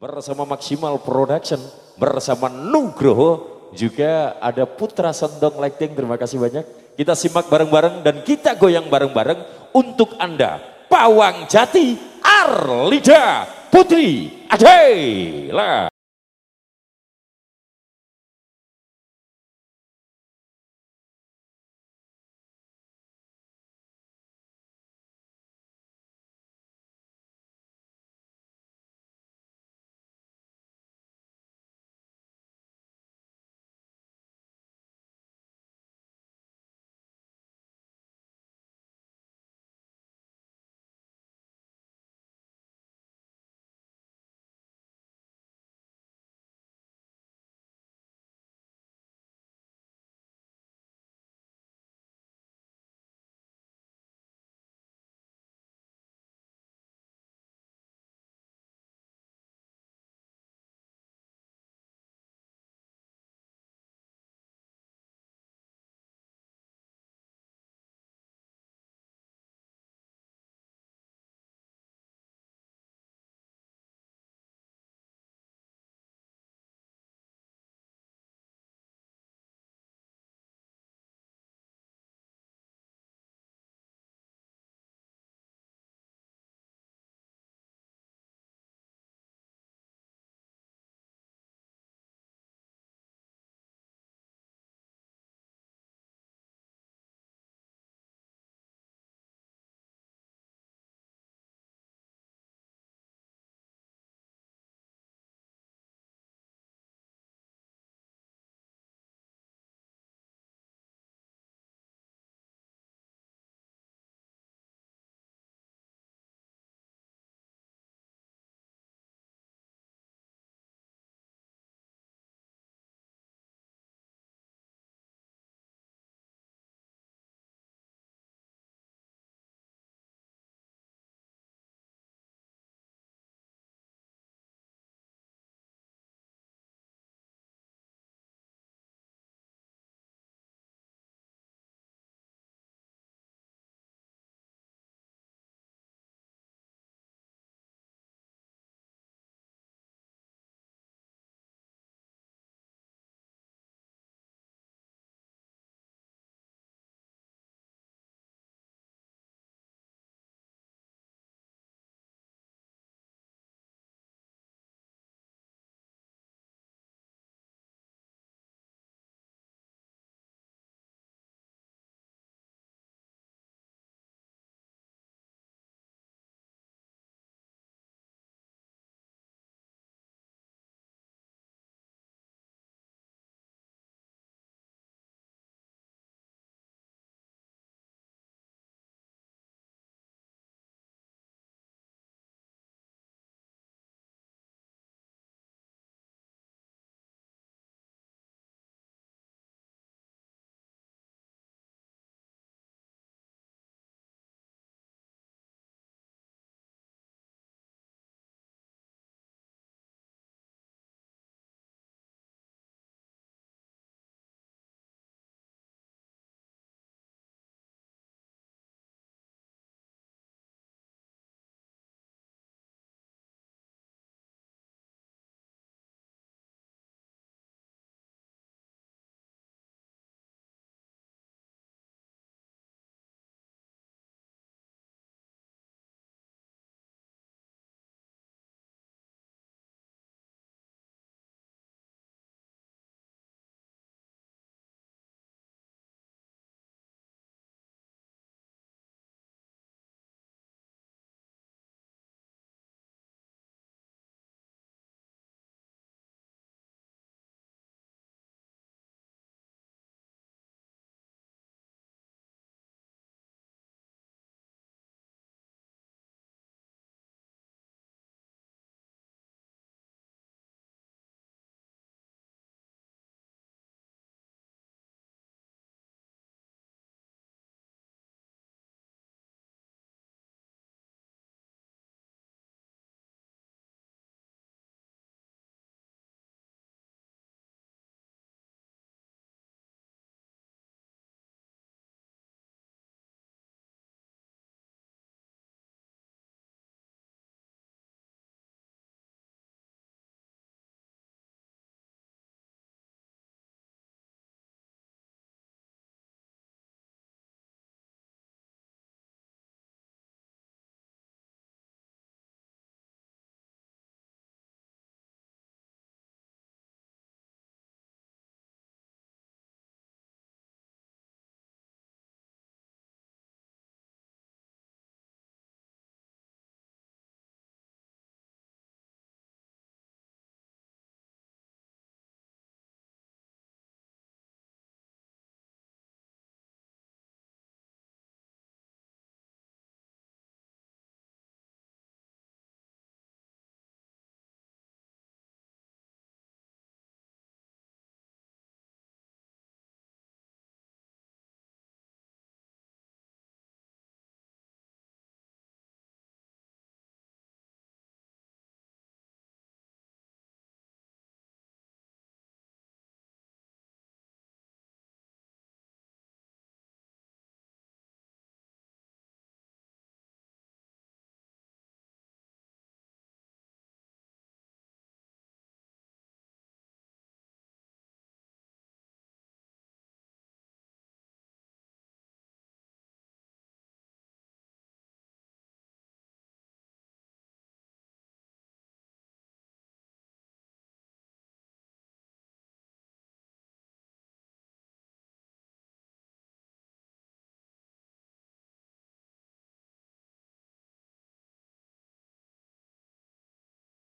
bersama Maksimal Production, bersama Nugroho, juga ada Putra Sendong Lighting, terima kasih banyak. Kita simak bareng-bareng dan kita goyang bareng-bareng untuk Anda. Pawang Jati Arlida Putri Adela.